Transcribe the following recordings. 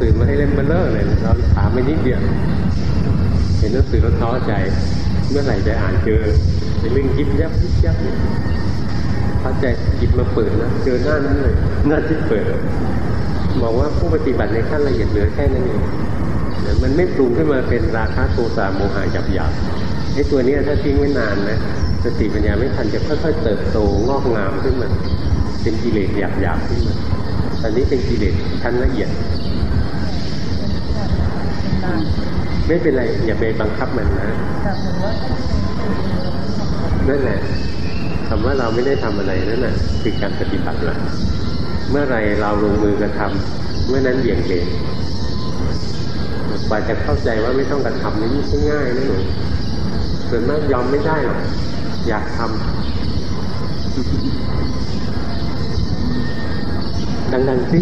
สือมาให้เล่มเบลเลอร์เลยเราถามไปนิดเดียวเห็นหนังสือแล้วท้อใจ เมื่อไหร่จะอ่านเจอเป็นเรื่งยิบยับยิบยับท้อใจหยิบมาเปิดนะเจอหน้านั้นเลยหน้าที่เปิดบอกว่าผู้ปฏิบัติในขั้นละเอียดเหลือแค่นั้นเองมันไม่ปรุงขึ้นมาเป็นราคะโทสะโมหะหยาบหยาบไอ้ตัวนี้ถ้าทิ้งไว้นานนะสติปัญญาไม่ทันจะค่อยๆเติบโตงอกงามขึ้นมาเป็นกิเลสหยาบๆขึ้นมาตอนนี้เป็นกิเลสชั้นละเอียด ไม่เป็นไรอย่าไปบังคับมันนะนั่นแหละคำว่าเราไม่ได้ทำอะไรนั่นแหละคือการปฏิบัติละเมื่อไรเราลงมือกระทำเมื่อนั้นเบี่ยงเบนกว่าจะเข้าใจว่าไม่ต้องกระทำนี่ไม่ใช่ง่ายนะหนูส่วนมากยอมไม่ได้หรอกอยากทำดังๆสิ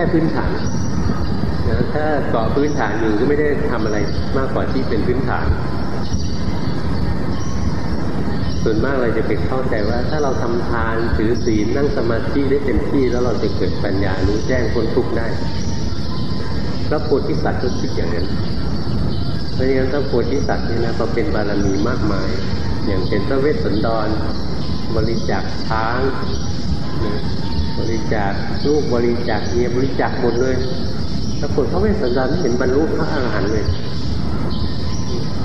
ค่พื้นฐานนะถ้าเกาะพื้นฐานอยู่ก็ไม่ได้ทำอะไรมากกว่าที่เป็นพื้นฐาน ส่วนมากเราจะไปเข้าใจว่า ถ้าเราทำทานถือศีลนั่งสมาธิได้เต็มที่แล้วเราจะเกิดปัญญารู้แจ้งพ้นทุกข์ได้พระโพธิสัตว์ก็คิดอย่างนั้นเพราะงั้นพระโพธิสัตว์นี่นะพอเป็นบารมีมากมาย อย่างเป็นพระเวสสันดร บริจาคช้าง บริจาคลูกบริจาคเมียบริจาคหมดเลยปรากฏพระเวสสันดรไม่เห็นบรรลุพระอรหันต์เลย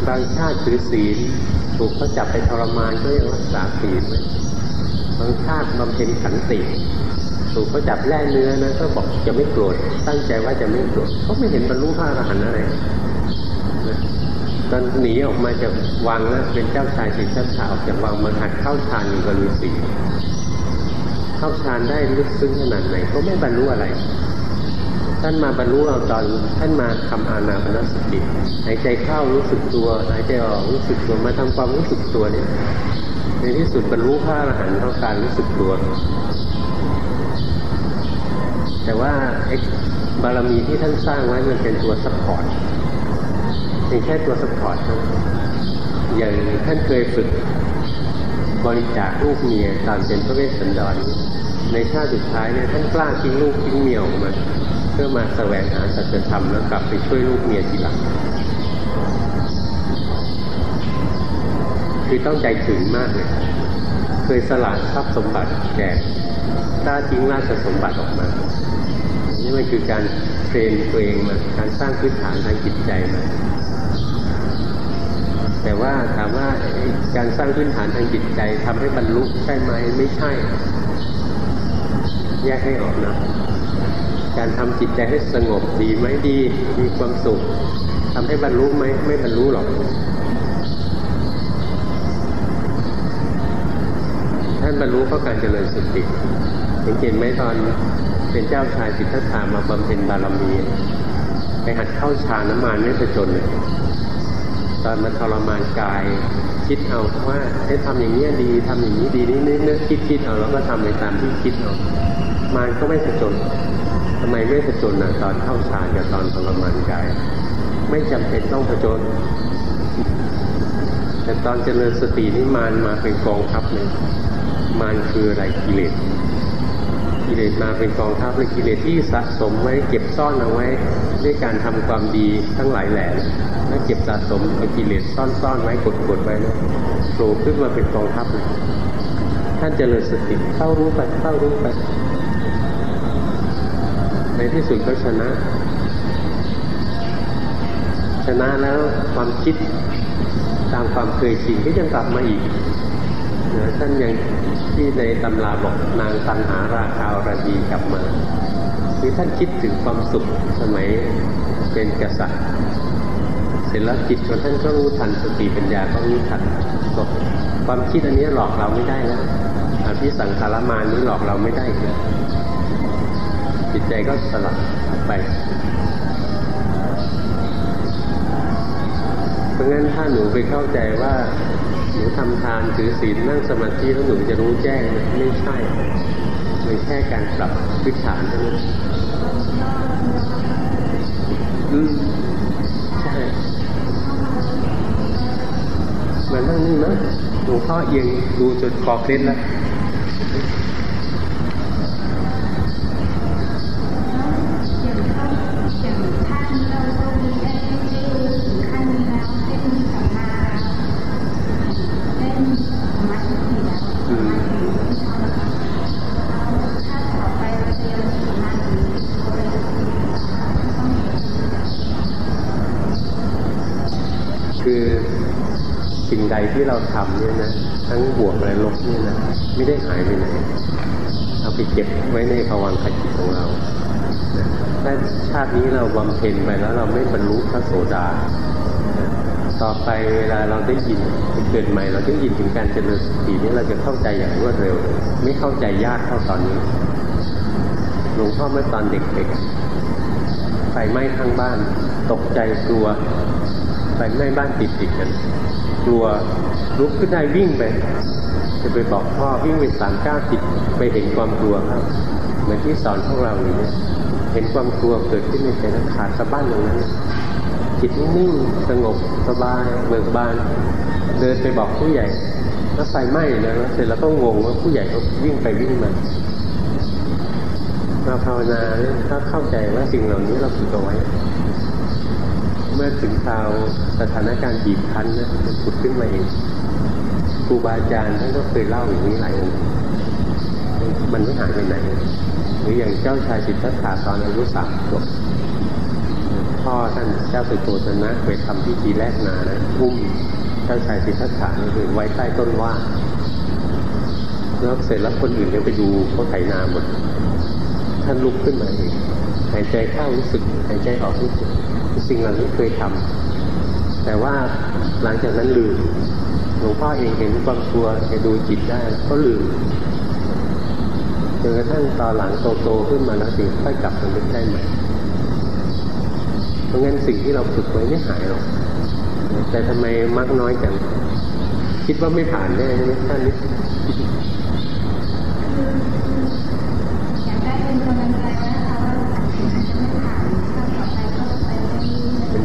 บางชาติถือศีลถูกเขาจับไปทรมานก็ยังรักษาศีลบางชาติบำเพ็ญขันติถูกเขาจับแล่เนื้อนะก็บอกจะไม่โกรธตั้งใจว่าจะไม่โกรธเขาไม่เห็นบรรลุพระอรหันต์อะไรตอนหนีออกมาจากวังแล้วเป็นเจ้าชายสิทธัตถะออกจากวังมาหัดเข้าฌานอยู่กับฤาษี เข้าฌานได้ลึกซึ้งขนาดไหนก็ไม่บรรลุอะไร ท่านมาบรรลุเอาตอนท่านมาทำอานาปนสติหายใจเข้ารู้สึกตัวหายใจออกรู้สึกตัวมาทำความรู้สึกตัวเนี่ยในที่สุดบรรลุพระอรหันต์เพราะการรู้สึกตัว แต่ว่าบารมีที่ท่านสร้างไว้มันเป็นตัว support เป็นแค่ตัว support อย่างท่านเคยฝึก บริจาคลูกเมียตามเป็นพระเวสสันดรในชาติสุดท้ายเนี่ยท่านกล้าทิ้งลูกทิ้งเมียออกมาเพื่อมาแสวงหาสัจธรรมแล้วกลับไปช่วยลูกเมียทีหลังคือต้องใจถึงมากเลยเคยสละทรัพย์สมบัติแก่กล้าทิ้งราชสมบัติออกมา นี่มันคือการเทรนตัวเองมาการสร้างพื้นฐานทางจิตใจมา แต่ว่าถามว่าการสร้างพื้นฐานทางจิตใจทำให้บรรลุใช่ไหมไม่ใช่ แยกให้ออกนะการทำจิตใจให้สงบดีไหมดีมีความสุขทำให้บรรลุไหมไม่บรรลุหรอกท่านบรรลุเพราะการเจริญสติสังเกตไหมตอนเป็นเจ้าชายสิทธัตถามาบำเพ็ญบารมีไปหัดเข้าฌานน้ำมันไม่ประจนเลย ตอนมันทรมานกาย คิดเอาว่าให้ทำอย่างนี้ดีทำอย่างนี้ดีนี่นึกคิดคิดเอาแล้วก็ทำในตามที่คิดเอามันก็ไม่ผจญทำไมไม่ผจญนะตอนเข้าฌานกับตอนทรมานกาย ไม่จำเป็นต้องผจญแต่ตอนเจริญสตินี่มานมาเป็นกองทัพเลยมานคืออะไรกิเลสกิเลสมาเป็นกองทัพเลยกิเลสที่สะสมไว้เก็บซ่อนเอาไว้ ด้วยการทำความดีทั้งหลายแหล่ เก็บสะสมเป็นกิเลสซ่อนๆไว้กดๆไว้นะโผล่ขึ้นมาเป็นกองทัพเลยท่านเจริญสติเข้ารู้ไปเข้ารู้ไป ในที่สุดก็ชนะ ชนะแล้วความคิดตามความเคยชินก็ยังกลับมาอีกท่านยังที่ในตำราบอกนางตันหาราคาวราดีกลับมาคือท่านคิดถึงความสุขสมัยเป็นกษัตริย์ ร็จแล้วจิตของท่านก็รู้ทันสติปัญญาก็รู้ทันความคิดอันนี้หลอกเราไม่ได้แล้วอภิสังขารมานี้หลอกเราไม่ได้เลยจิตใจก็สลับไปเพราะงั้นถ้าหนูไปเข้าใจว่าหนูทำทานถือศีลนั่งสมาธิแล้วหนูจะรู้แจ้งไม่ใช่มันแค่ค่การปรับพื้นฐานเท่านั้น นะหลวงพ่อเอียงดูจนคอเคล็ดแล้ว ใดที่เราทำเนี่ยนะทั้งบวกและลบเนี่ยนะไม่ได้หายไปไหนเอาไปเก็บไว้ในภวังคจิตของเราถ้าชาตินี้เราบำเพ็ญไปแล้วเราไม่บรรลุพระโสดานต่อไปเวลาเราได้ยินเกิดใหม่ เราได้ยินถึงการเจริญสตินี้เราจะเข้าใจอย่างรวดเร็ว ไม่เข้าใจยากเท่าตอนนี้หลวงพ่อเมื่อตอนเด็กๆไฟไหม้ข้างบ้าน ตกใจกลัวไฟไหม้บ้านติดติดๆกัน กลัวลุกขึ้นได้วิ่งไป จะไปบอกพ่อวิ่งไปสามเก้าติดไปเห็นความกลัวครับ เหมือนที่สอนพวกเราอย่างนี้เห็นความกลัวเกิดขึ้นในใจแล้วขาดสะบั้นตรงนั้นจิตนิ่งสงบสบายเบิกบาน เดินไปบอกผู้ใหญ่แล้วไฟไหม้นะแล้วเสร็จแล้วก็งงว่าผู้ใหญ่เขาวิ่งไปวิ่งมาเราภาวนาถ้าเข้าใจว่าสิ่งเหล่านี้เราฝึกเอาไว้ เมื่อถึงคราวสถานการณ์บีบคั้นนะมันผุดขึ้นมาเองครูบาอาจารย์ท่านก็เคยเล่าอย่างนี้หลายองค์มันไม่หายไปไหน หรืออย่างเจ้าชายสิทธัตถะตอนอายุสามขวบพ่อท่านเจ้าสุโธทนะไปทำพิธีแรกนานะอุ้มเจ้าชายสิทธัตถะนี่คือไว้ใต้ต้นว่าแล้วเสร็จแล้วคนอื่นยังไปดูเขาไถนาหมดท่านลุกขึ้นมาเองหายใจเข้ารู้สึกหายใจออกรู้สึก สิ่งเหล่านี้เคยทำแต่ว่าหลังจากนั้นลืมหลวงพ่อเองเห็นความกลัวจะดูจิตได้ก็ลืมจนกระทั่งตอนหลังโตๆขึ้นมาแล้วถึงค่อยกลับมานึกได้ใหม่เพราะงั้นสิ่งที่เราฝึกไว้ไม่หายหรอกแต่ทำไมมักน้อยจังคิดว่าไม่ผ่านแน่ใช่ไหมท่านนี้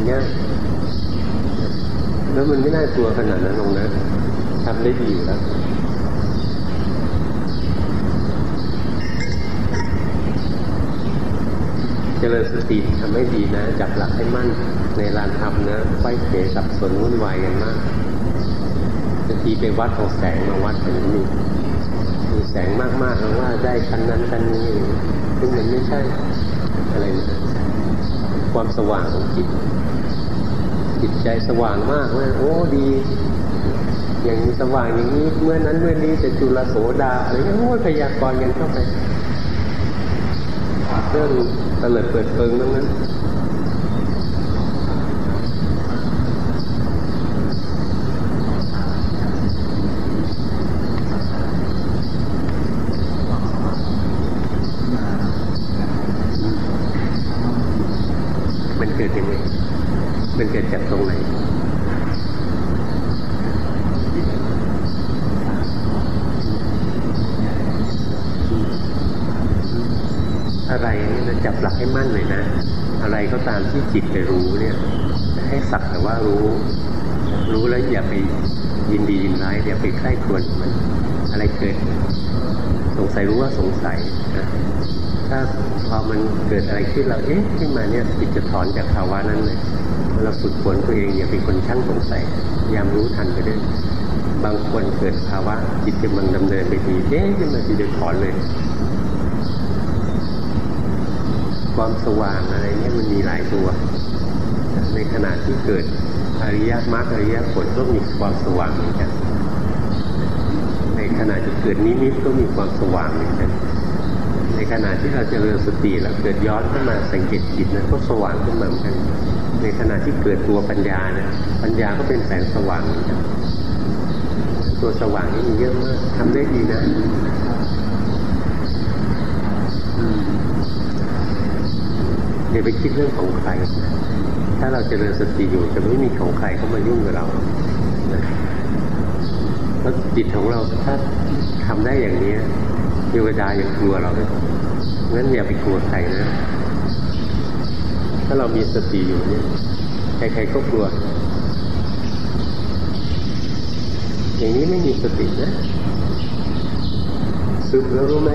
ยาก แล้วมันไม่น่ากลัวขนาดนั้นลงนะทำได้ดีอยู่แล้วเจริญสติทำให้ดีนะ จับหลักให้มั่นในลานธรรมนะไฟเขสับสนวุ่นวายกันมากบางทีไปวัดของแสงมาวัดกันนี่มีแสงมากๆแล้วว่าได้ชั้นนั้นชั้นนี้ซึ่งมันไม่ใช่อะไรนะความสว่างของจิต จิตใจสว่างมากว่าโอ้ดี อย่างสว่างอย่างนี้ เมื่อนั้นเมื่อนี้จะจุลโสดาอะไรเงี้ยโอ้พยากรณ์กันเข้าไปเรื่องตะเลิดเปิดเปิงทั้งนั้นมันเกิดยังไง มันเกิดจากตรงไหน อะไรเนี่ยเราจับหลัก ให้มั่นเลยนะ อะไรก็ตามที่จิตไปรู้เนี่ย ให้สักแต่ว่ารู้ รู้แล้วอย่าไปยินดียินร้ายอย่าไปใคร่ครวญมัน อะไรเกิด สงสัยรู้ว่าสงสัยนะถ้าพอมันเกิดอะไรขึ้นเราเอ๊ะขึ้นมาเนี่ยจิตจะถอนจากภาวะนั้นเลยเราฝึกฝนตัวเองอย่าเป็นคนช่างสงสัยยามรู้ทันไปด้วยบางคนเกิดภาวะจิตกำลังดำเนินไปดีเอ๊ะขึ้นมาจิตจะถอนเลย ความสว่างอะไรเนี่ยมันมีหลายตัว ในขณะที่เกิดอริยมรรคอริยผลก็มีความสว่างเหมือนกันในขณะที่เกิดนิมิตก็มีความสว่างเหมือนกันในขณะที่เราจเจริญสติแล้วเกิดย้อนขึ้นมาสังเกตจิตนั้นก็สว่างขึ้นมาเหมือนกัน ในขณะที่เกิดตัวปัญญานะปัญญาก็เป็นแสงสว่างเหมือนกันตัวสว่างนี่มีเยอะมากทำได้ดีนะอืม อย่าไปคิดเรื่องของใคร ถ้าเราจเจริญสติอยู่จะไม่มีของใครเข้ามายุ่งกับเราแล้วจิตของเราถ้าทำได้อย่างนี้เทวดายังกลัวเราเลยงั้นอย่าไปกลัวใครนะ ถ้าเรามีสติอยู่เนี่ยใครๆก็กลัว อย่างนี้ไม่มีสตินะซึมแล้วรู้ไหม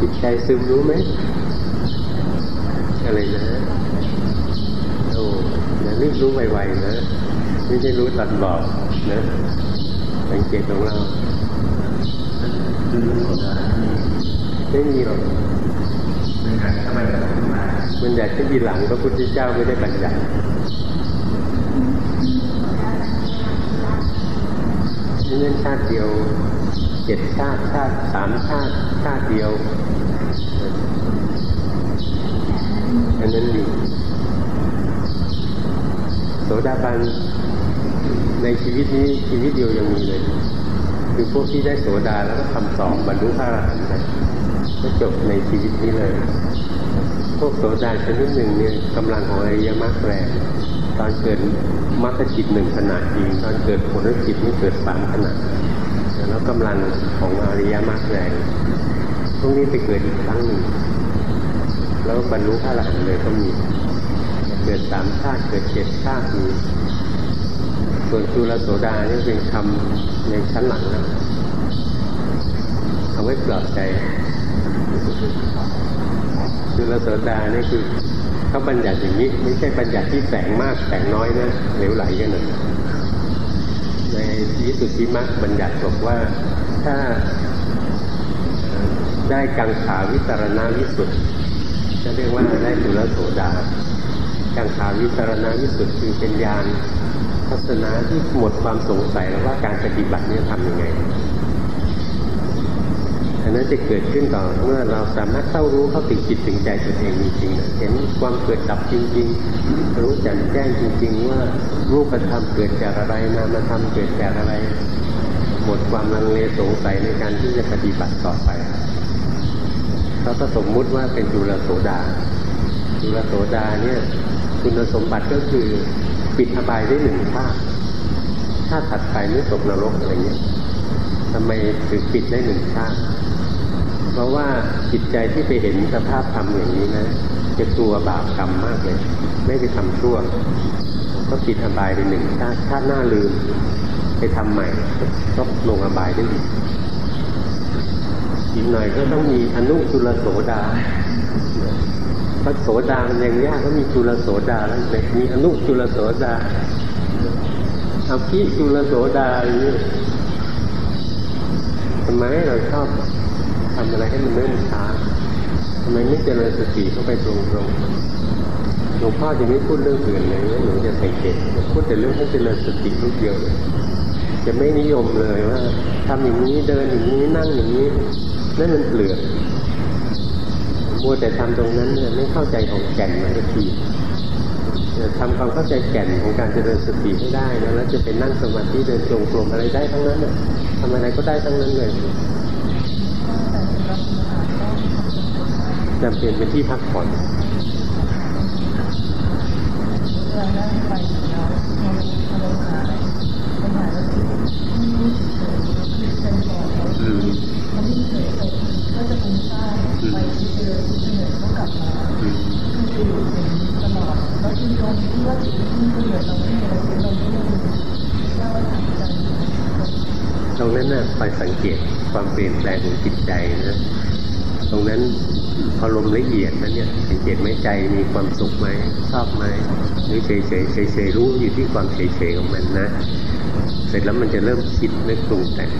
จิตใจซึมรู้ไหม อะไรนะโอ้นะรีบรู้ไวๆนะไม่ใช่รู้ตัดบอกนะสังเกตของเราไม่มีหรอกมันอยากจะยีหลังพระพุทธเจ้าไม่ได้บัญญัตินี่เล่นชาติเดียวเจ็ดชาติชาติสามชาติชาติเดียว อันนั้นอยู่โสดาบันในชีวิตนี้ชีวิตเดียวยังมีเลย คือพวกที่ได้โสดาแล้วก็ทำสอบบรรลุพระอรหันต์นะก็จบในชีวิตนี้เลย พวกโสดาชนิดหนึ่งเนี่ยกำลังของอริยมรรคแรงตอนเกิดมรรคจิตหนึ่งขนาดจริงตอนเกิดผลจิตนี่เกิดสามขนาดแล้วกำลังของอริยมรรคแรงพวกนี้ไปเกิดอีกครั้งหนึ่ง แล้วบรรลุพระอรหันต์เลยก็มีเกิดสามชาติเกิดเจ็ดชาติมีส่วนจุลโสดานี่เป็นคำในชั้นหลังนะเอาไว้ปลอบใจจุลโสดานี่คือเขาบัญญัติอย่างนี้ ไม่ใช่บัญญัติที่แสงมากแสงน้อยนะเหลวไหลกันหนึ่งในวิสุทธิมรรคบัญญัติบอกว่าถ้าได้กังขาวิตรณวิสุทธิ เรียกว่าได้จุลโสดากังขาวิตรณวิสุทธิคือเป็นญาณทัศนะที่หมดความสงสัยแล้วว่าการปฏิบัตินี่ทำยังไงอันนั้นจะเกิดขึ้นต่อเมื่อเราสามารถเข้ารู้เข้าถึงจิตถึงใจตัวเองจริงๆเห็นความเกิดดับจริง ๆ รู้แจ่มแจ้งจริง ๆ ว่ารูปธรรมเกิดจากอะไรนามธรรมเกิดจากอะไร หมดความลังเลสงสัยในการที่จะปฏิบัติต่อไป เขาก็สมมุติว่าเป็นจุลโสดาจุลโสดาเนี่ยคุณสมบัติก็คือปิดอบายได้หนึ่งชาติชาติถัดไปไม่ตกนรกอะไรเงี้ยทำไมถึงปิดได้หนึ่งชาติเพราะว่าจิตใจที่ไปเห็นสภาพธรรมอย่างนี้นะ จะกลัวบาปกรรมมากเลย ไม่ไปทำชั่ว ก็ปิดอบายไปหนึ่งชาติชาติหน้าลืม ไปทำใหม่ก็ลงอบายได้อีก อีกหน่อยก็ต้องมีอนุจุลโสดาพระโสดามันยังยากก็มีจุลโสดาแล้วเด็กมีอนุจุลโสดาเอาพิจุลโสดาอย่างนี้ทำไมเราชอบทำอะไรให้มันเนิ่นช้าทำไมไม่เจริญสติเข้าไปตรงตรงหลวงพ่อจะไม่พูดเรื่องอื่นเลยนะหนูจะสังเกตพูดแต่เรื่องให้เจริญสติลูกเดียวเลยจะไม่นิยมเลยว่าทำอย่างนี้เดินอย่างนี้นั่งอย่างนี้ นั่นมันเปลือกมัวแต่ทำตรงนั้นเนี่ยไม่เข้าใจของแก่นมันสักทีทำความเข้าใจแก่นของการเจริญสติให้ได้นะแล้วจะเป็นนั่งสมาธิเดินจงกรมอะไรได้ทั้งนั้นน่ะทำอะไรก็ได้ทั้งนั้นเลยจำเป็นเป็นที่พักผ่อนอืม ก็จะเรางไปที่เดิมที่เหนื่อยก็กลับมาคืออยู่ตลอดแล้วที่ตรงที่ว่าจิตที่เหนื่อยเราไม่มีอะไรเราไม่มีเราทำใจตรงนั้นน่ะคอยสังเกตความเปลี่ยนแปลงของจิตใจนะตรงนั้นพอลมละเอียดนะเนี่ยสังเกตไหมใจมีความสุขไหมชอบไหมหรือเฉยเฉยเฉยเฉยรู้อยู่ที่ความเฉยเฉยของมันนะ เสร็จแล้วมันจะเริ่มคิดนึกปรุงแต่ง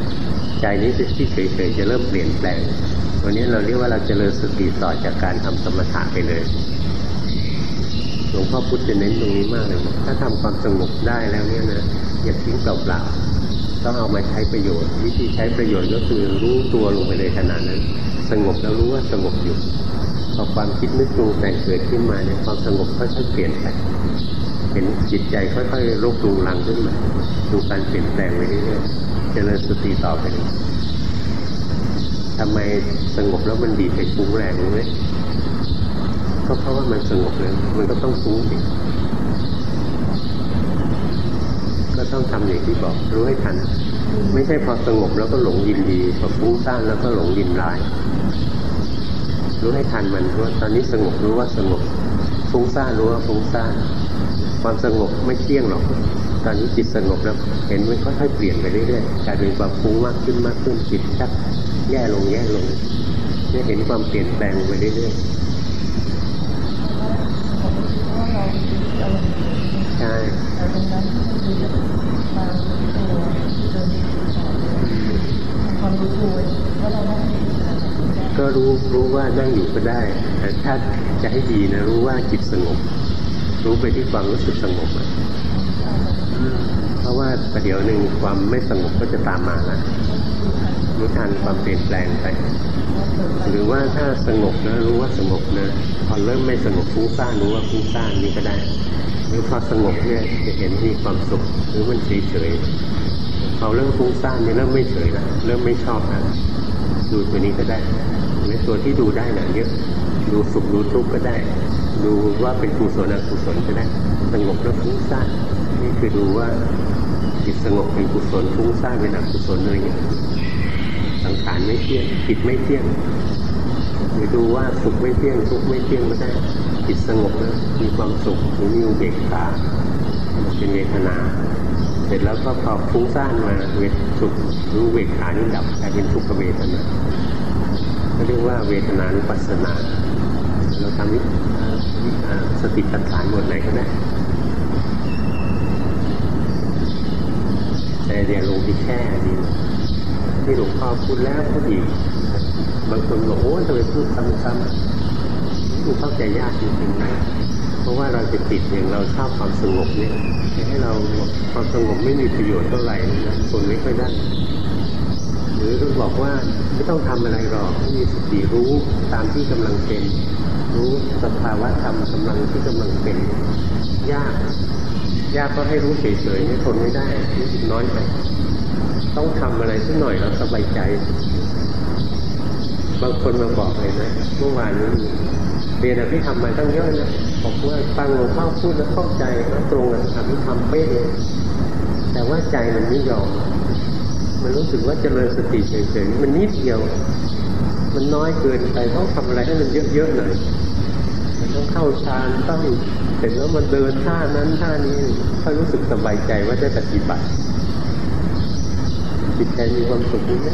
ใจนี้ที่เฉยๆจะเริ่มเปลี่ยนแปลงวันนี้เราเรียกว่าเราจเจริญสติต่อจากการทำสมถะไปเลยหลวงพ่อพุธจะเน้นตรงนี้มากเลยถ้าทำความสงบได้แล้วเนี่ยนะอย่าทิ้งเปล่าๆต้องเอามาใช้ประโยชน์ วิธีใช้ประโยชน์ก็คือรู้ตัวลงไปในขณะนั้น สงบแล้วรู้ว่าสงบอยู่พอความคิดนึกปรุงแต่งเกิดขึ้นมาเนี่ยความสงบค่อยๆเปลี่ยนไปเห็นจิตใจค่อยๆรบรูลังขึ้นมาดูการเปลี่ยนแปลงไปเรื่อยๆ เจริญสติต่อไปเลยทำไมสงบแล้วมันดีไปฟุ้งแรงรู้ไหมก็เพราะว่ามันสงบเลยมันก็ต้องฟุ้งอีกก็ต้องทำอย่างที่บอกรู้ให้ทัน ไม่ใช่พอสงบแล้วก็หลงยินดีพอฟุ้งซ่านแล้วก็หลงยินร้าย รู้ให้ทันมันว่าตอนนี้สงบรู้ว่าสงบฟุ้งซ่านรู้ว่าฟุ้งซ่านความสงบไม่เที่ยงหรอก ตอนนี้จิตสงบแล้วเห็นมันค่อยๆเปลี่ยนไปเรื่อยๆกลายเป็นความฟุ้งมากขึ้นมากขึ้นจิตชักแย่ลงแย่ลงเนี่ยเห็นความเปลี่ยนแปลงไปเรื่อยๆใช่ก็รู้รู้ว่านั่งอยู่ก็ได้ แต่ถ้าจะให้ดีนะรู้ว่าจิตสงบ รู้ไปที่ความรู้สึกสงบเพ ราะว่าประเดี๋ยวหนึ่งความไม่สงบก็จะตามมาแล้วรู้ทันความเปลี่ยนแปลงไป หรือว่าถ้าสงบนะรู้ว่าสงบนะพอเริ่มไม่สงบฟุ้งซ่านรู้ว่าฟุ้งซ่านนี่ก็ได้ หรือพอสงบเนี่ยจะเห็นมีความสุขหรือมันเฉยเฉยพอเริ่มฟุ้งซ่านนี่เริ่มไม่เฉยแล้วเริ่มไม่ชอบแล้วดูตัวนี้ก็ได้หรือตัวที่ดูได้นะเยอะดูสุขดูทุกข์ก็ได้ ดูว่าเป็นกุศลอกุศลก็ได้สงบแล้วฟุ้งซ่าน คือดูว่าจิตสงบเป็นกุศลฟุ้งซ่านเป็นอกุศลอะไรเงี้ยสังขารไม่เที่ยงจิตไม่เที่ยงหรือดูว่าสุขไม่เที่ยงทุกข์ไม่เที่ยงก็ได้จิตสงบแล้วมีความสุขหรือมีอุเบกขาเป็นเวทนา เสร็จแล้วก็พอฟุ้งซ่านมาเวทสุขรู้เวทขานี่ดับกลายเป็นทุกขเวทนาก็เรียกว่าเวทนานุปัสสนาเราทำวิสติปัฏฐานบทไหนก็ได้ แต่อย่าลงที่แค่ดีที่หลวงพ่อพูดแล้วพูดอีกบางคนบอกโอ้ยทำไมพูดซ้ำๆดูเข้าใจยากจริงๆนะเพราะว่าเราจะติดอย่างเราชอบความสงบเนี่ยให้เราความสงบไม่มีประโยชน์เท่าไหร่นะคนไม่ค่อยได้หรือต้องบอกว่าไม่ต้องทำอะไรหรอกมีสติรู้ตามที่กำลังเป็น รู้สภาวะธรรมกำลังที่กำลังเป็น ยาก ยากก็ให้รู้เฉยๆไม่ทนไม่ได้รู้สึกน้อยไปต้องทำอะไรสักหน่อยเราสบายใจ บางคนมาบอกเลยนะเมื่อวานนี้เรียนอภิธรรมมาตั้งเยอะนะบอกว่าฟังหลวงพ่อพูดแล้วเข้าใจแล้วตรงกับอภิธรรมเป๊ะเลยแต่ว่าใจมันไม่ยอมมันรู้สึกว่าเจริญสติเฉยๆมันนิดเดียว มันน้อยเกินไปต้องทำอะไรให้มันเยอะๆหน่อยมันต้องเข้าฌานต้อง เสร็จแล้วมันเดินท่านั้นท่านี้ค่อยรู้สึกสบายใจว่าได้ปฏิบัติจิตใจมีความสุขนี่ไหม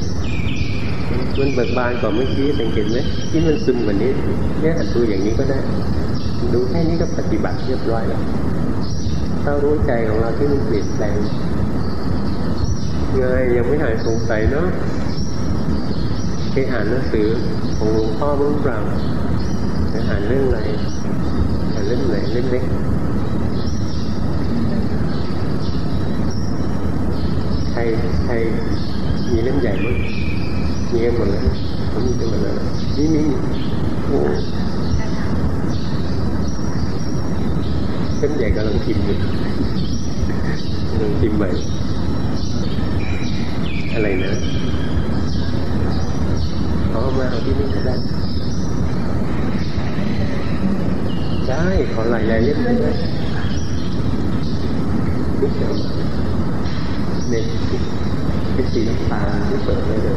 มันเบิกบานกว่าเมื่อกี้สังเกตไหมที่มันซึมกว่านี้ เนี่ยดูอย่างนี้ก็ได้ ดูแค่นี้ก็ปฏิบัติเรียบร้อยแล้วถ้ารู้ใจของเราที่มันเปลี่ยนแปลงเงยยังไม่หายสงสัยเนาะไปอ่านหนังสือของหลวงพ่อบ้างเปล่าไปอ่านเรื่องอะไร อ่านเรื่องไหนเล่มเล็กใครใครมีเล่มใหญ่มั้งมีกันหมดเลยผมมีกันหมดเลยนี่มีโอ้เล่มใหญ่กำลังพิมพ์อยู่กำลังพิมพ์ใหม่อะไรนะเอามาเอาที่นี่ก็ได้ ได้ขอหลายๆเล่มได้ไหมนิดเดียวเนี่ยเป็นสีน้ำตาลที่เปิดได้เลย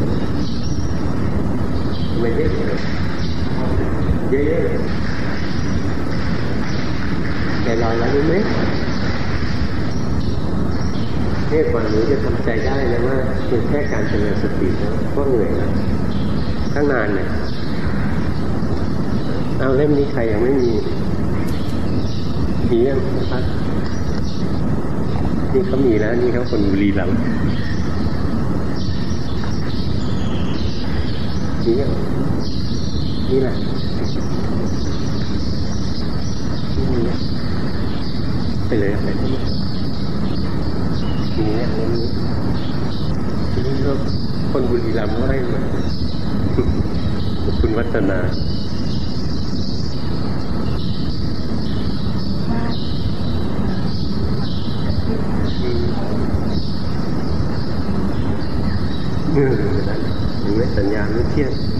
ไม่เยอะเลยเยอะๆเลยแต่ลอยแล้วรู้ไหมเนี่ยกว่าหนูจะทำใจได้นะว่าเป็นแค่การเจริญสตินะก็เหนื่อยแล้วตั้งนานเลยเอาเล่มนี้ใครยังไม่มี มียังครับนี่เขามีแล้วนี่เขาคนบุรีรัมย์นี่ยังนี่แหละนี่มีไปเลยไปที่นี้อันนี้ทีนี้ก็คนบุรีรัมย์ก็ให้มาคุณวัฒนา ถึงไม่สั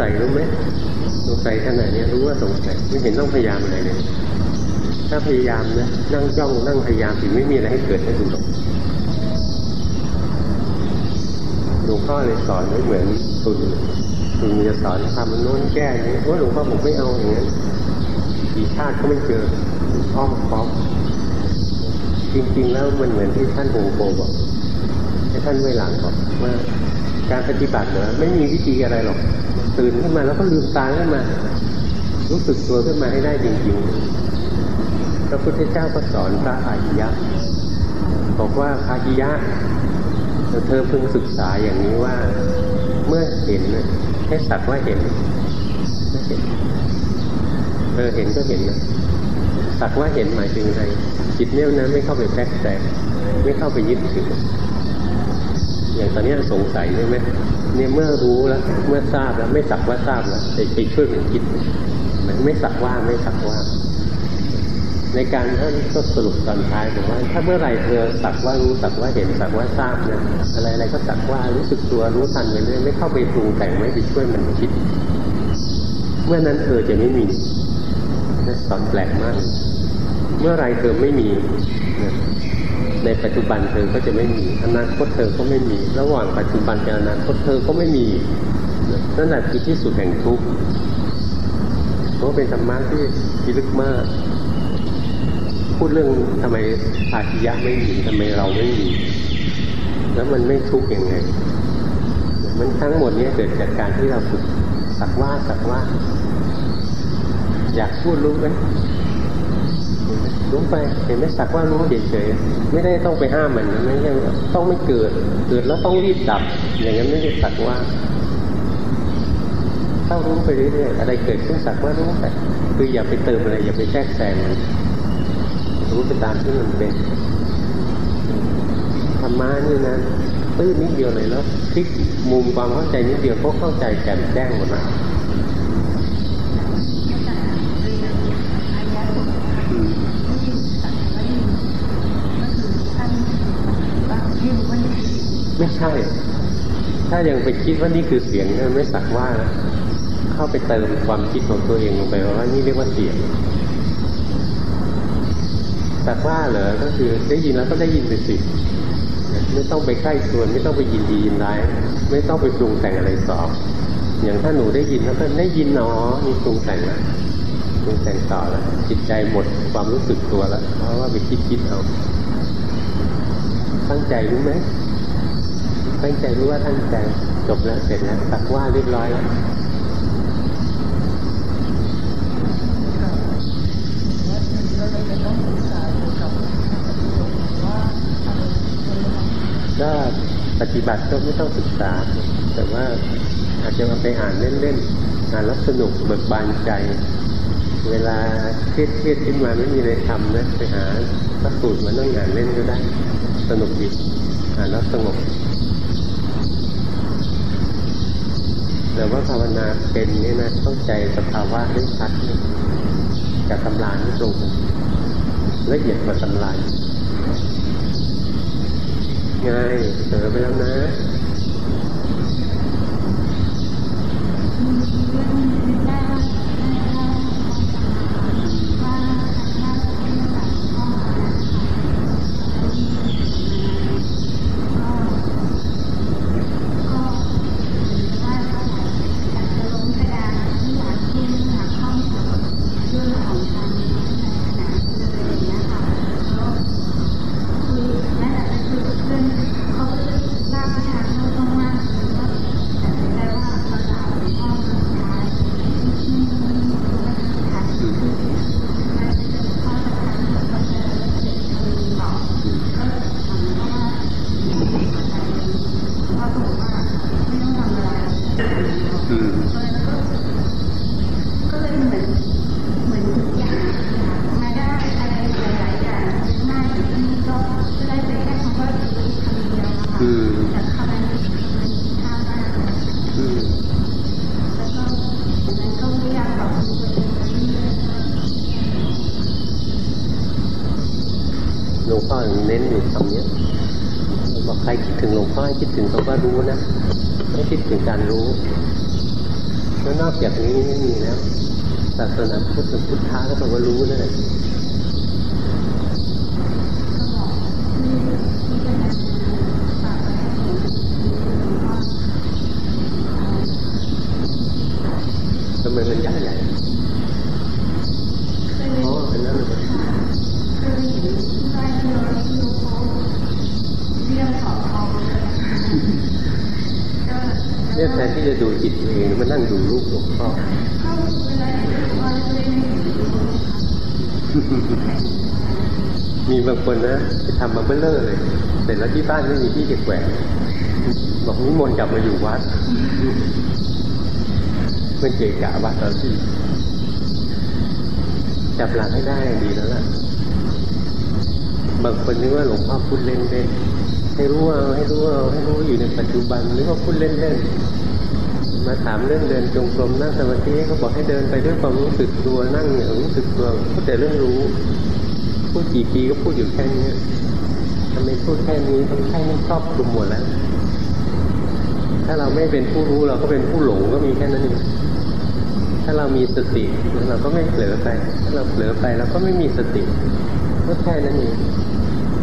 สงสัยรู้ไหมสงสัยขนาดนี้รู้ว่าสงสัยไม่เห็นต้องพยายามอะไรเลยถ้าพยายามนะนั่งจ้องนั่งพยายามถึงไม่มีอะไรให้เกิดให้ดูหรอกหลวงพ่อเลยสอนไม่เหมือนตุนตุนจะสอนทำโน้นแก้นี้ว่าหลวงพ่อผมไม่เอาอย่างนั้นกี่ชาติก็ไม่เจออ้อมค้อมจริงๆแล้วมันเหมือนที่ท่านโฮโกบอกให้ท่านไว้หลังบอกว่าการปฏิบัติเนอะไม่มีวิธีอะไรหรอก ตื่นขึ้นมาแล้วก็ลืมตาขึ้นมา รู้สึกตัวขึ้นมาให้ได้จริงๆพระพุทธเจ้าก็สอนพระอาหิยะ บอกว่าอาหิยะเธอเพิ่งศึกษาอย่างนี้ว่า เมื่อเห็นแค่สักว่าเห็นไม่เห็นเออเห็นก็เห็นนะสักว่าเห็นหมายถึงอะไรจิตเนี่ยนั้นไม่เข้าไปแทรกแซงไม่เข้าไปยึดถือ อย่างตอนนี้สงสัยใช่ไหมเนี่ยเมื่อรู้แล้วเมื่อทราบแล้วไม่สักว่าทราบแล้วไปช่วยมันคิดมันไม่สักว่าไม่สักว่า ในการท่านก็สรุปตอนท้ายบอกว่า ถ้าเมื่อไหร่เธอสักว่ารู้สักว่าเห็นสักว่าทราบเนี่ยอะไรอะไรก็สักว่ารู้สึกตัวรู้ทันไปเรื่อยไม่เข้าไปปรุงแต่งไม่ไปช่วยมันคิด เมื่อนั้นเธอจะไม่มีสอนแปลกมาก เมื่อไรเธอไม่มี ในปัจจุบันเธอก็จะไม่มี อนาคตเธอก็ไม่มี ระหว่างปัจจุบันกับอนาคตเธอก็ไม่มีนั่นแหละคือที่สุดแห่งทุกข์เพราะเป็นธรรมะที่ที่ลึกมาก พูดเรื่องทำไมอาชิยะไม่มีทำไมเราไม่มี แล้วมันไม่ทุกข์ยังไง มันทั้งหมดนี้เกิดจากการที่เราฝึกสักว่าสักว่า อยากพูดรู้ไหม รู้ไปเห็นไหมสักว่ารู้เฉยๆไม่ได้ต้องไปห้ามมันไม่ใช่ต้องไม่เกิด เกิดแล้วต้องรีบดับ อย่างนั้นไม่ใช่สักว่าถ้ารู้ไปเรื่อยๆอะไรเกิดขึ้นสักว่ารู้ไปคืออย่าไปเติมอะไรอย่าไปแทรกแซงมันรู้ไปตามที่มันเป็นธรรมะนี่นะตื้นนิดเดียวเลยแล้วพลิกมุมความเข้าใจนิดเดียวก็เข้าใจแจ่มแจ้งหมดนะ ไม่ใช่ ถ้ายังไปคิดว่านี่คือเสียงมันไม่สักว่าเข้าไปเติมความคิดของตัวเองลงไปว่านี่เรียกว่าเสียงสักว่าเหรอก็คือได้ยินแล้วก็ได้ยินไปสิไม่ต้องไปใกล้ส่วน ไม่ต้องไปยินดียินร้ายไม่ต้องไปปรุงแต่งอะไรต่ออย่างถ้าหนูได้ยินแล้วก็ได้ยินเนาะมีปรุงแต่งแล้วปรุงแต่งต่อแล้วจิตใจหมดความรู้สึกตัวแล้วเพราะว่าไปคิดคิดเอา ตั้งใจรู้ไหม ตั้งใจรู้ว่าตั้งใจจบแล้วเสร็จแล้วสักว่าเรียบร้อยแล้วก็ปฏิบัติก็ไม่ต้องศึกษา แต่ว่าอาจจะมาไปอ่านเล่นๆอ่านแล้วสนุกเบิกบานใจ เวลาเครียดเครียดขึ้นมาไม่มีอะไรทำนะไปหาพระสูตรมานั่งอ่านเล่นก็ได้ สนุกดีอ่านแล้วสงบ แต่ว่าภาวนาเป็นนี่นะต้องใจสภาวะให้ชัดจากตำราที่ตรงละเอียดกว่าตำราง่ายเจอไปแล้วนะ ถึงคำว่ารู้นะไม่คิดถึงการรู้แล้วนอกจากนี้ไม่มีแล้วศาสนาพุทธพุทธะก็แปลว่ารู้นั่นแหละทำไมมันใหญ่ใหญ่อ๋อเป็นนั้นเนี่ยแทนที่จะดูจิตเองมั นั่งดูรูปหลวงพ่อมีบางคนนะไปทำมาเบ้อเลอเลย เสร็จแล้วที่บ้านไม่มีที่เก็บแหวนบอกนิมนต์กลับมาอยู่วัดมันเกะกะวัดเราที่จับหลังให้ได้ดีแล้วล่ะ บางคนนึกว่าหลวงพ่อพูดเล่นเล่นให้รู้เอาให้รู้เอาให้รู้อยู่ในปัจจุบันหรือว่าพูดเล่นเล่น มาถามเรื่องเดินจงกรมนั่งสมาธิเขาบอกให้เดินไปด้วยความรู้สึกตัวนั่งอย่างรู้สึกตัวพูดแต่เรื่องรู้ พูดกี่ปีก็พูดอยู่แค่นี้ทำไมพูดแค่นี้ทำแค่นี้ครอบคลุมหมดแล้ว ถ้าเราไม่เป็นผู้รู้เราก็เป็นผู้หลงก็มีแค่นั้นเองถ้าเรามีสติเราก็ไม่เผลอไป ถ้าเราเผลอไปเราก็ไม่มีสติก็แค่นั้นเอง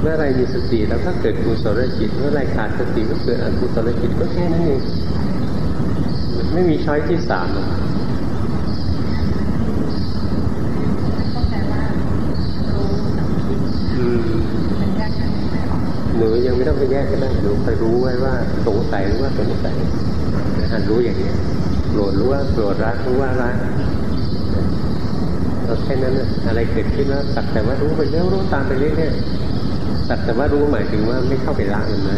เมื่อไรมีสติแล้วก็เกิดกุศลจิต เมื่อไรขาดสติก็เกิดอกุศลจิตก็แค่นั้นเอง ไม่มีช้อยที่สามหนูยังไม่ต้องไปแยกก็ได้หนูไปรู้ไว้ว่าสงสัยหรือว่าสงสัยหันรู้อย่างนี้โกรธรู้ว่าโกรธรักรู้ว่ารักเราแค่นั้นอะไรเกิดขึ้นแล้วสักแต่ว่ารู้ไปเรื่อยรู้ตามไปเรื่อยๆสักแต่ว่ารู้หมายถึงว่าไม่เข้าไปละมันนะ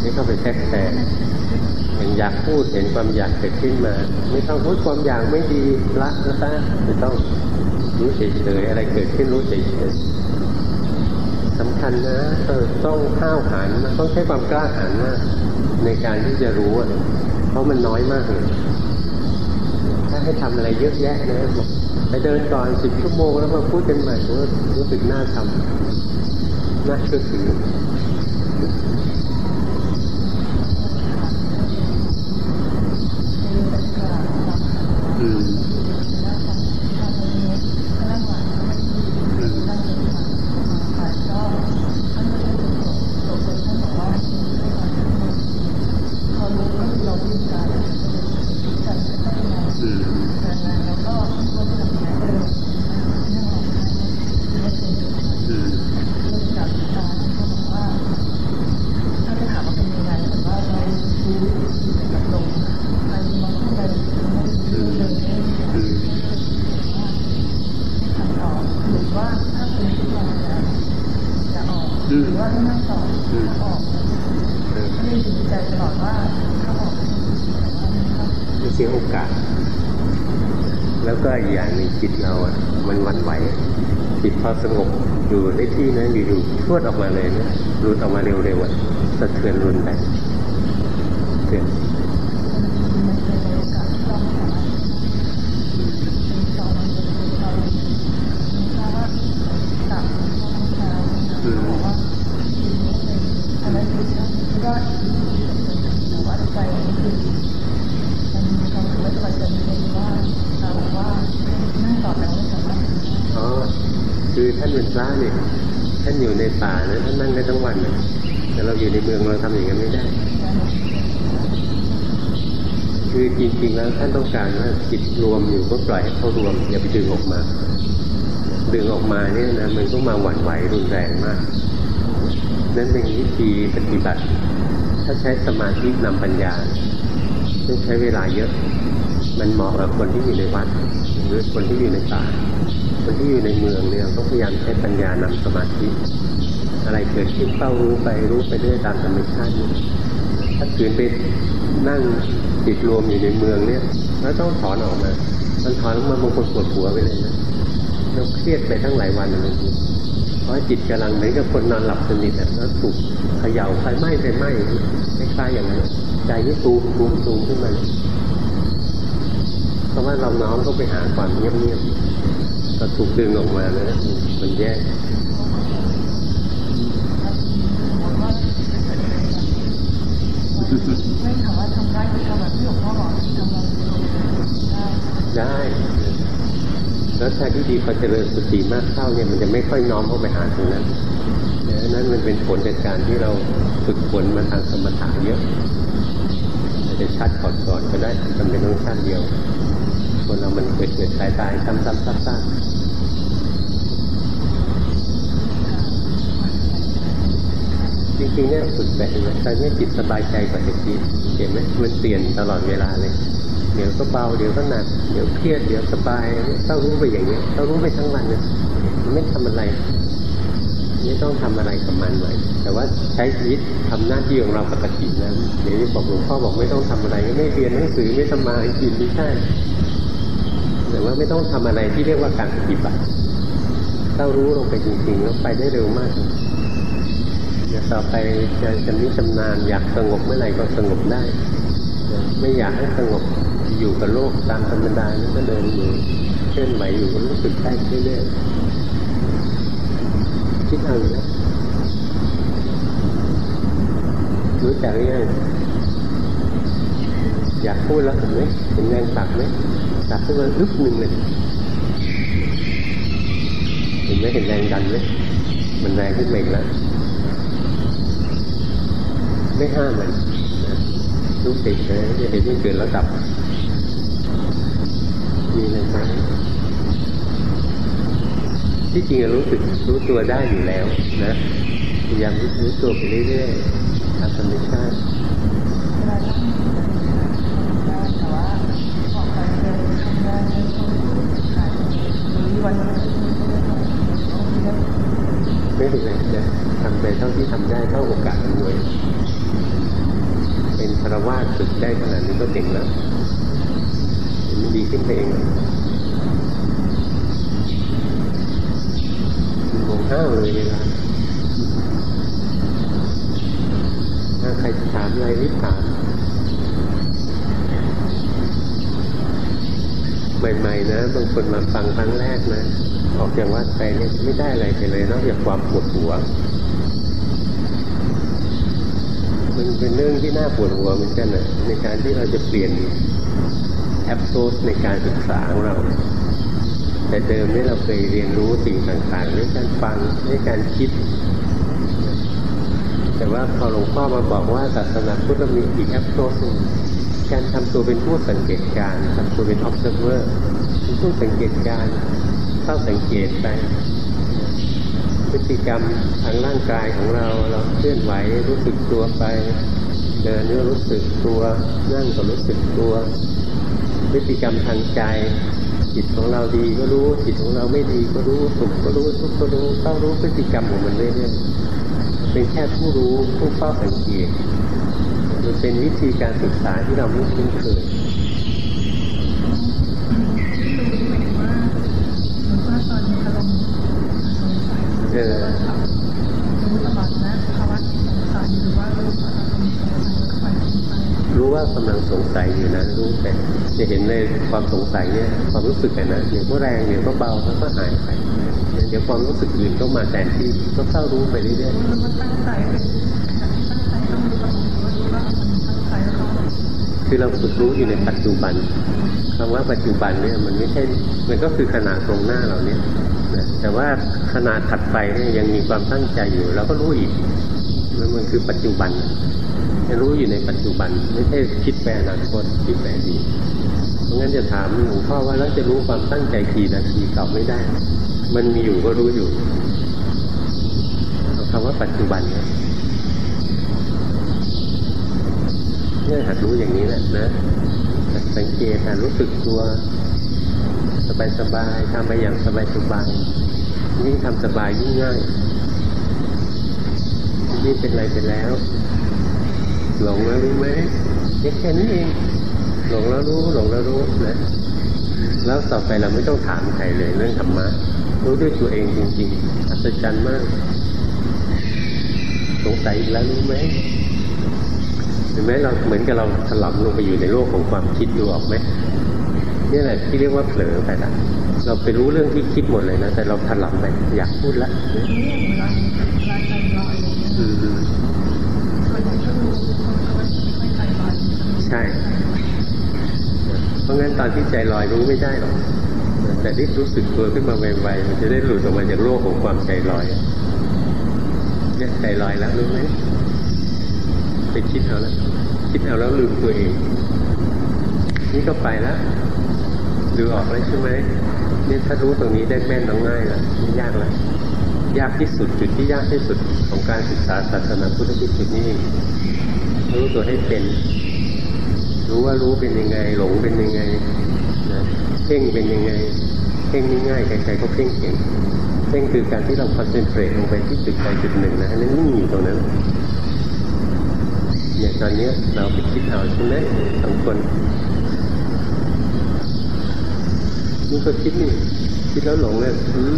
ไม่เข้าไปแทรกแซง อย่างอยากพูดเห็นความอยากเกิดขึ้นมา ไม่ต้องพูดความอยากไม่ดีละนะตาไม่ต้องรู้เฉยๆอะไรเกิดขึ้นรู้เฉยๆสำคัญนะต้องข้าวหานต้องใช้ความกล้าหาญมากในการที่จะรู้เพราะมันน้อยมากเลยถ้าให้ทำอะไรเยอะแยะนะไปเดินก่อนสิบชั่วโมงแล้วมาพูดกันใหม่ว่ารู้สึกน่าทำน่าเชื่อถือ แล้วก็อีกอย่างหนึ่งจิตเราอะ มันวันไหว จิตพอสงบอยู่ในที่นั้นอยู่ๆพรวดออกมาเลยนะรุดออกมาเร็วๆอะสะเทือนรุนแรงเตือนอ๋อคือท่านเป็นพระเนี่ยท่านอยู่ในป่านะท่านนั่งได้ทั้งวันเลยแต่เราอยู่ในเมืองเราทำอย่างนั้นไม่ได้ คือจริงๆแล้วท่านต้องการว่า จิตรวมอยู่ก็ปล่อยให้เขารวม อย่าไปดึงออกมา ดึงออกมาเนี่ยนะมันก็มาหวั่นไหวรุนแรงมากนั่นเป็นวิธีปฏิบัติ ถ้าใช้สมาธินำปัญญาต้องใช้เวลาเยอะ มันเหมาะกับคนที่อยู่ในวัดหรือคนที่อยู่ในป่าคนที่อยู่ในเมืองเนี่ยก็พยายามใช้ปัญญานำสมาธิ อะไรเกิดขึ้นเฝ้ารู้ไปรู้ไปเรื่อยตามธรรมชาติถ้าขืนไปนั่งจิตรวมอยู่ในเมืองเนี่ย แล้วต้องถอนออกมามันถอนออกมาบางคนปวดหัวไปเลยนะแล้วเครียดไปทั้งหลายวันเลยเพราะจิตกำลังเหมือนกับคนนอนหลับสนิทแล้วถูกเขย่าไฟไหม้ไฟไหม้คล้ายๆอย่างนั้นใจนี่ตูมตูมตูมขึ้นมาเพราะว่าเราน้อมเข้าไปหาความเงียบๆก็ถูกดึงออกมานะมันแย่ ไม่ถามว่าทำได้ที่ทำแบบที่หลวงพ่อบอกที่ทำเราได้ได้แล้วถ้ที่ดีพอเจริญสติมากเข้าเนี่ยมันจะไม่ค่อยน้อมเข้าไปหาตรงนั้นดังนั้นมันเป็นผลจากการที่เราฝึกฝนมาทางสมถะเยอะอาจจะชัดก่อนก่อนก็ได้จำเป็นต้องชัดเดียว คนเรามันเกิดเกิดตายตายซ้ำซ้ำซ้ำซ้ำจ ริงๆเนี่ยฝึกแบบนี้ตอนนี้จิตสบายใจกว่าเด็กดีเห็นไหมมันเปลี่ยนตลอดเวลาเลย เดี๋ยวก็เบาเดี๋ยวก็หนักเดี๋ยวเครียดเดี๋ยวสบายต้องรู้ไปอย่างนี้ต้องรู้ไปทั้งวันเนี่ยไม่ทำอะไรไม่ต้องทำอะไรกับมันเลยแต่ว่าใช้ชีวิตทำหน้าที่ของเราปกตินะเดี๋ยวนี้บอกหลวงพ่อบอกไม่ต้องทำอะไรไม่เรียนหนังสือไม่ทำมากินไม่ใช่แต่ว่าไม่ต้องทำอะไรที่เรียกว่าการปฏิบัติถ้ารู้ลงไปจริงๆแล้วไปได้เร็วมาก ต่อไปจะจะนิชำนาญอยากสงบเมื่อไหร่ก็สงบได้ ไม่อยากให้สงบอยู่กับโลกตามธรรมดานี่ก็เดินอยู่เคลื่อนไหวอยู่รู้สึกได้เรื่อยๆคิดเอานะรู้จักหรือยังอยากพูดแล้วเห็นไหมเห็นแรงตักไหมตักขึ้นมาอึ๊บหนึ่งเลยเห็นไหมเห็นแรงดันไหมมันแรงขึ้นมาอีกแล้ว ไม่ห้ามมันรู้สึกเลยจะเห็นมันเกิดแล้วดับ มีอะไรไหมที่จริงรู้สึกรู้ตัวได้อยู่แล้วนะพยายามรู้ตัวไปเรื่อยๆตามธรรมชาติได้แต่ว่าออกไปเดินทำงานในช่วงขายมีวันนี้ไม่เป็นไรนะทำไปเท่าที่ทำได้เท่าโอกาสอำนวย คารวาฝึกได้ขนาดนี้ก็เก่งแล้วมันดีขึ้นไปเองมันมองห้าเลยเวลาถ้าใครจะถามอะไรรีบถามใหม่ๆนะบางคนมาฟังครั้งแรกนะ ออกจากวัดไปเนี่ยไม่ได้อะไรไปเลยนอกจากความปวดหัว มัน เป็นเรื่องที่น่าปวดหัวเหมือนกันนะในการที่เราจะเปลี่ยนแอปโซสในการศึกษาของเรา แต่เดิมนี่เราเคยเรียนรู้สิ่งต่างๆด้วยการฟังด้วยการคิด แต่ว่าพอหลวงพ่อมาบอกว่าศาสนาพุทธมีอีกแอปโซสการทำตัวเป็นผู้สังเกตการทำตัวเป็น observer เป็นผู้สังเกตการเข้าสังเกตไปพฤติกรรมทางร่างกายของเราเราเคลื่อนไหวรู้สึกตัวไป เดินก็รู้สึกตัวนั่งก็รู้สึกตัวพฤติกรรมทางใจจิตของเราดีก็รู้จิตของเราไม่ดีก็รู้สุขก็รู้ทุกข์ก็รู้ต้องรู้พฤติกรรมของมันเรื่อยๆเป็นแค่ผู้รู้ผู้เฝ้าสังเกตมันเป็นวิธีการศึกษาที่เราไม่คุ้นเคย สงสัยอยู่นะรู้แต่จะเห็นในความสงสัยเนี่ยความรู้สึกแต่นะเดี๋ยวก็แรงเดี๋ยวก็เบาแล้วก็หายไปเดี๋ยวความรู้สึกอื่นก็มาแทนที่ก็เฝ้ารู้ไปเรื่อยๆมันตั้งใจเป็นตั้งใจต้องรู้ว่ารู้ว่ามันตั้งใจแล้วก็คือเราฝึกรู้อยู่ในปัจจุบันคำว่าปัจจุบันเนี่ยมันไม่ใช่มันก็คือขณะตรงหน้าเราเนี่ยนะแต่ว่าขณะถัดไปเนี่ยยังมีความตั้งใจอยู่เราก็รู้อีกมันมันคือปัจจุบัน จะรู้อยู่ในปัจจุบัน ไม่ใช่คิดแปลอนาคตคิดแปลดีเพราะงั้นจะถามหลวงพ่อว่าแล้วจะรู้ความตั้งใจกี่นาทีตอบไม่ได้ มันมีอยู่ก็รู้อยู่เอาคำว่าปัจจุบันเนี่ยเนี่ยหัดรู้อย่างนี้แหละนะสังเกตหัดรู้สึกตัว สบายๆทำไปอย่างสบายๆยิ่งทำสบายยิ่งง่ายนี่งเป็นไรไปแล้ว หลงแล้วรู้ไหมแค่นี้เองหลงแล้วรู้หลงแล้วรู้นะแล้วต่อไปเราไม่ต้องถามใครเลยเรื่องธรรมะรู้ด้วยตัวเองจริงๆอัศจรรย์มาก สงสัยอีกแล้วรู้ไหมเห็นไหมเราเหมือนกับเราถลำลงไปอยู่ในโลกของความคิดดูออกไหมนี่แหละที่เรียกว่าเผลอไปละเราไปรู้เรื่องที่คิดหมดเลยนะแต่เราถลำไปอยากพูดละ ใช่ เพราะงั้นตอนที่ใจลอยรู้ไม่ได้หรอก แต่ที่รู้สึกตัวขึ้นมาไวๆมันจะได้หลุดออกมาจากโลกของความใจลอยเนี่ยใจลอยแล้วรู้ไหมไปคิดเอาแล้วคิดเอาแล้วลืมตัวเอง นี่ก็ไปแล้วดูออกแล้วใช่ไหมนี่ถ้ารู้ตรงนี้ได้แม่นน้องง่ายแล้วไม่ยากแล้วยากที่สุดจุดที่ยากที่สุดของการศึกษาศาสนาพุทธที่สุดนี่รู้ตัวให้เป็น รู้ว่ารู้เป็นยังไง หลงเป็นยังไงนะเพ่งเป็นยังไง เพ่งง่ายใครๆก็เพ่งเก่งเพ่งคือการที่เราคอนเซนเทรตลงไปที่จุดใดจุดหนึ่งนะอันนั้นนิ่งอยู่ตรงนั้นอย่างตอนนี้เราไปคิดเอาใช่ไหมสองคนนี่ก็คิดนี่คิดแล้วหลงเลยอืม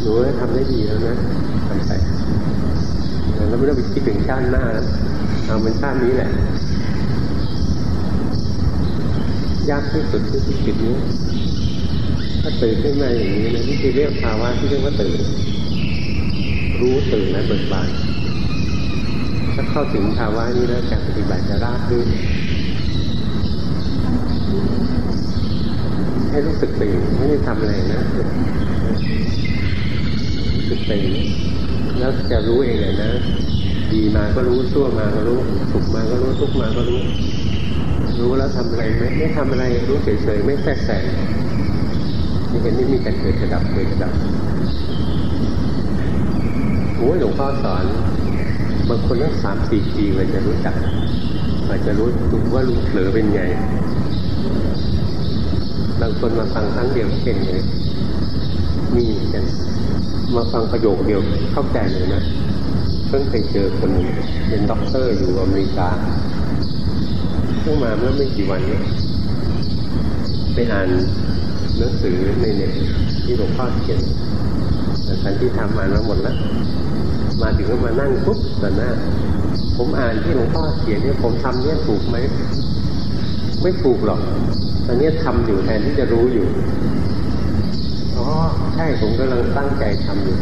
หนูทำได้ดีแล้วนะทำไป แล้วไม่ต้องไปคิดถึงชาติหน้าเอาเป็นชาตินี้แหละ ยากที่สุดคือที่จุดนี้ ถ้าตื่นขึ้นมาอย่างนี้นะนี่คือเรียกภาวะที่เรียกว่าตื่น รู้ตื่นและเบิกบานถ้าเข้าถึงภาวะนี้แล้วการปฏิบัติจะราบรื่นให้รู้สึกตื่นไม่ได้ทำอะไรนะรู้สึกตื่น แล้วจะรู้เองเลยนะ ดีมาก็รู้ชั่วมาก็รู้สุขมาก็รู้ทุกมาก็รู้ รู้แล้วทำอะไรไหมไม่ทำอะไรรู้เฉยๆไม่แทรกแซงนี่เห็นนี่มีแต่เกิดกับดับเกิดกับดับโอ้ยหลวงพ่อสอนบางคนตั้งสามสี่ปีเลยจะรู้จักอาจจะรู้ว่ารู้เผลอเป็นไงบางคนมาฟังครั้งเดียวเป็นเลยมีกัน มาฟังประโยคเดียวเข้าใจเลยนะเพิ่งเคยเจอคนหนึ่งเป็นด็อกเตอร์อยู่อเมริกาเพิ่งมาเมื่อไม่กี่วันนี้ไปอ่านหนังสือในเน็ตที่หลวงพ่อเขียนทันที่ทำอ่านมาหมดแล้ว มาถึงก็มานั่งปุ๊บต่อหน้า ผมอ่านที่หลวงพ่อเขียนเนี่ยผมทำเนี่ยถูกไหม ไม่ถูกหรอกตอนนี้ทำอยู่แทนที่จะรู้อยู่ ช่ผมกำลังตั้งใจทำอยู่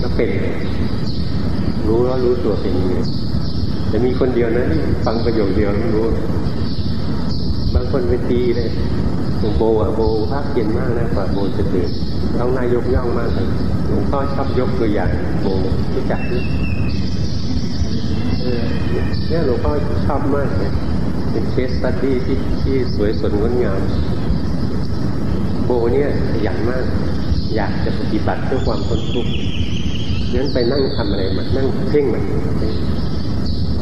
แล้วเป็น รู้แล้วรู้ตัวเป็นอย่างนี้แต่มีคนเดียวนะที่ฟังประโยคเดียวแล้วรู้ บางคนไปตีเลยหลวงโบอะโบภาคเย็นมากนะกว่าโบจะตื่นต้องนายกย่องมากเลยหลวงพ่อชอบยกตัวอย่างโบรู้จักไหมเออเนี่ยหลวงพ่อชอบมากเลยเป็นเคสตัดดี้ที่ที่สวยสดงดงาม โบเนี่ยขยันมาก อยากจะปฏิบัติเพื่อความพ้นทุกข์งั้นไปนั่งทำอะไรมานั่งเพ่งมัน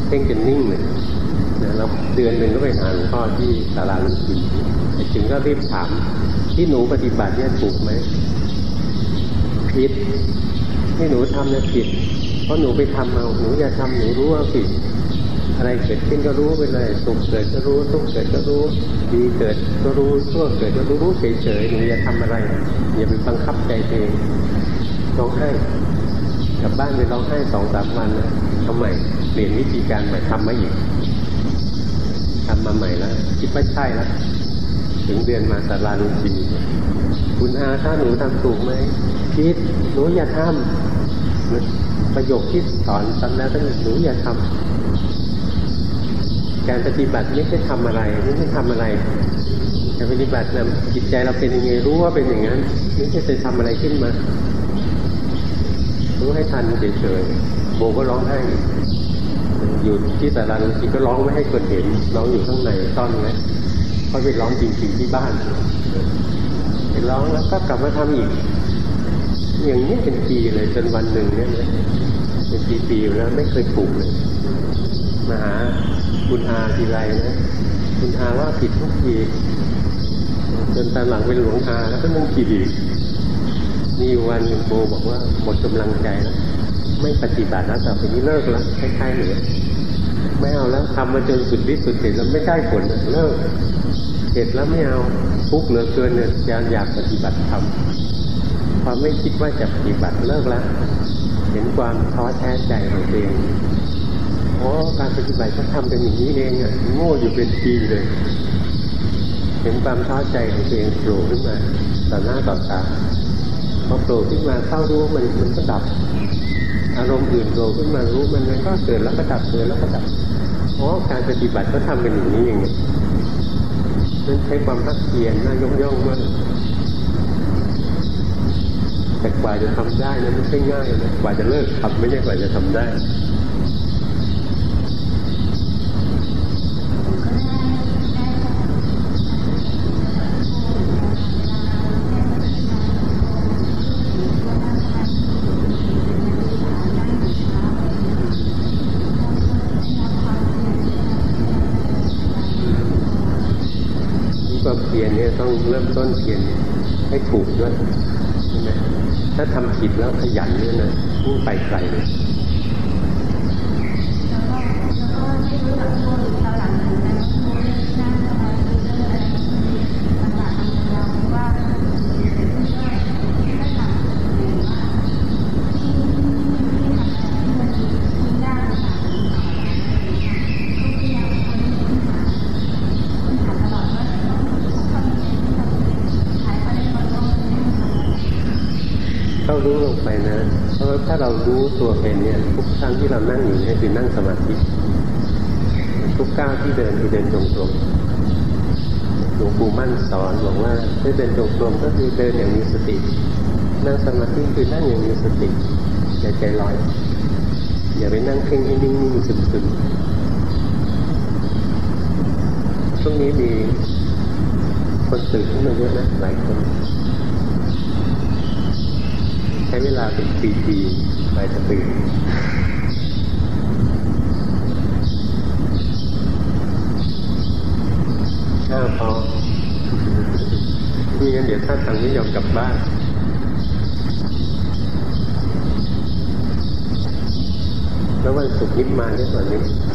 เพ่งจนนิ่งเลยนะแล้วเดือนหนึ่งก็ไปหาหลวงพ่อที่ศาลาลุงพินถึงก็รีบถาม ที่หนูปฏิบัติเนี่ยถูกไหมผิดที่หนูทำเนี่ยผิด เพราะหนูไปทำเอาหนูอย่าทำหนูรู้ว่าผิด อะไรเกิดขึ้นก็รู้ไปเลยสุขเกิดก็รู้ทุกข์เกิดก็รู้ดีเกิดก็รู้ชั่วเกิดก็รู้รู้เฉยๆหนูอย่าทำอะไร อย่าไปบังคับใจเองร้องไห้กลับบ้านไปร้องไห้สองสามวันนะทำใหม่เปลี่ยนวิธีการใหม่ทำมาอีกทำมาใหม่แล้วคิดว่าใช่แล้วถึงเดือนมาสาราลุชินีคุณอาถ้าหนูทำถูกไหมคิดหนูอย่าทำประโยคที่สอนซ้ำแล้วก็หนูอย่าทำ การปฏิบัติไม่ใช่ทำอะไร ไม่ใช่ทำอะไรการปฏิบัตินะจิตใจเราเป็นยังไงรู้ว่าเป็นอย่างนั้นไม่ใช่ไปทำอะไรขึ้นมา รู้ให้ทันเฉยๆโบก็ร้องไห้อยู่ที่แต่ละทีก็ร้องไม่ให้คนเห็นร้องอยู่ข้างในซ่อนไว้เขาไปร้องจริงๆที่บ้านไปร้องแล้วก็กลับมาทำอีก อย่างนี้เป็นปีเลยจนวันหนึ่งเนี่ยเป็นปีๆแล้วไม่เคยถูกเลยมาหา คุณอาทีไรนะคุณอาว่าผิดทุกทีจนตอนหลังเป็นหลวงอาแล้วก็นั่งผิดอีกมีวันโบบอกว่าหมดกำลังใจแล้วไม่ปฏิบัติแล้วต่อไปนี้เลิกแล้วคล้ายๆเหนือไม่เอาแล้วทำมาจนสุดฤทธิ์สุดเดชแล้วไม่ได้ผลเลิกเหตุแล้วไม่เอาทุกเหลือเกินเนี่ยยากอยากปฏิบัติธรรมความไม่คิดว่าจะปฏิบัติเลิกแล้วเห็นความท้อแท้ใจของตัวเอง โอ้การปฏิบัติก็ทำเป็นอย่างนี้เองอะโง่อยู่เป็นปีเลย เห็นความท้อใจของตัวเองโผล่ขึ้นมาต่อหน้าต่อตาพอโผล่ขึ้นมาเข้ารู้มันมันก็ดับ อารมณ์อื่นโผล่ขึ้นมารู้มันมันก็เกิดแล้วก็ดับเกิดแล้วก็ดับเพราะการปฏิบัติก็ทำเป็นอย่างนี้เองนั่นใช้ความรักเพียรน่ายกย่องมากแต่กว่าจะทำได้นั้นไม่ใช่ง่ายนะกว่าจะเลิกทำไม่ใช่กว่าจะทำได้ ต้องเริ่มต้นเพียรให้ถูกด้วยใช่ไหมถ้าทำผิดแล้วขยันเนี่ยนะยิ่งไปไกลเลย ไปนะ เพราะถ้าเรารู้ตัวเป็นเนี่ยทุกครั้งที่เรานั่งอยู่เนี่ยคือนั่งสมาธิ ทุกก้าวที่เดินคือเดินจงกรมหลวงปู่มั่นสอนบอกว่าถ้าเดินจงกรมก็คือเดินอย่างมีสติ นั่งสมาธิคือนั่งอย่างมีสติอย่าใจลอย อย่าไปนั่งเพ่งให้นิ่งๆซึมๆช่วงนี้มีคนตื่นขึ้นมาเยอะนะหลายคน ช้เวลาเป็นปีๆไปจะตื่นถ้าพอมีงั้นเดี๋ยวถ้าทางนี้ยอมกลับบ้านแล้ววันศุกร์นิดมาได้ส่วนนี้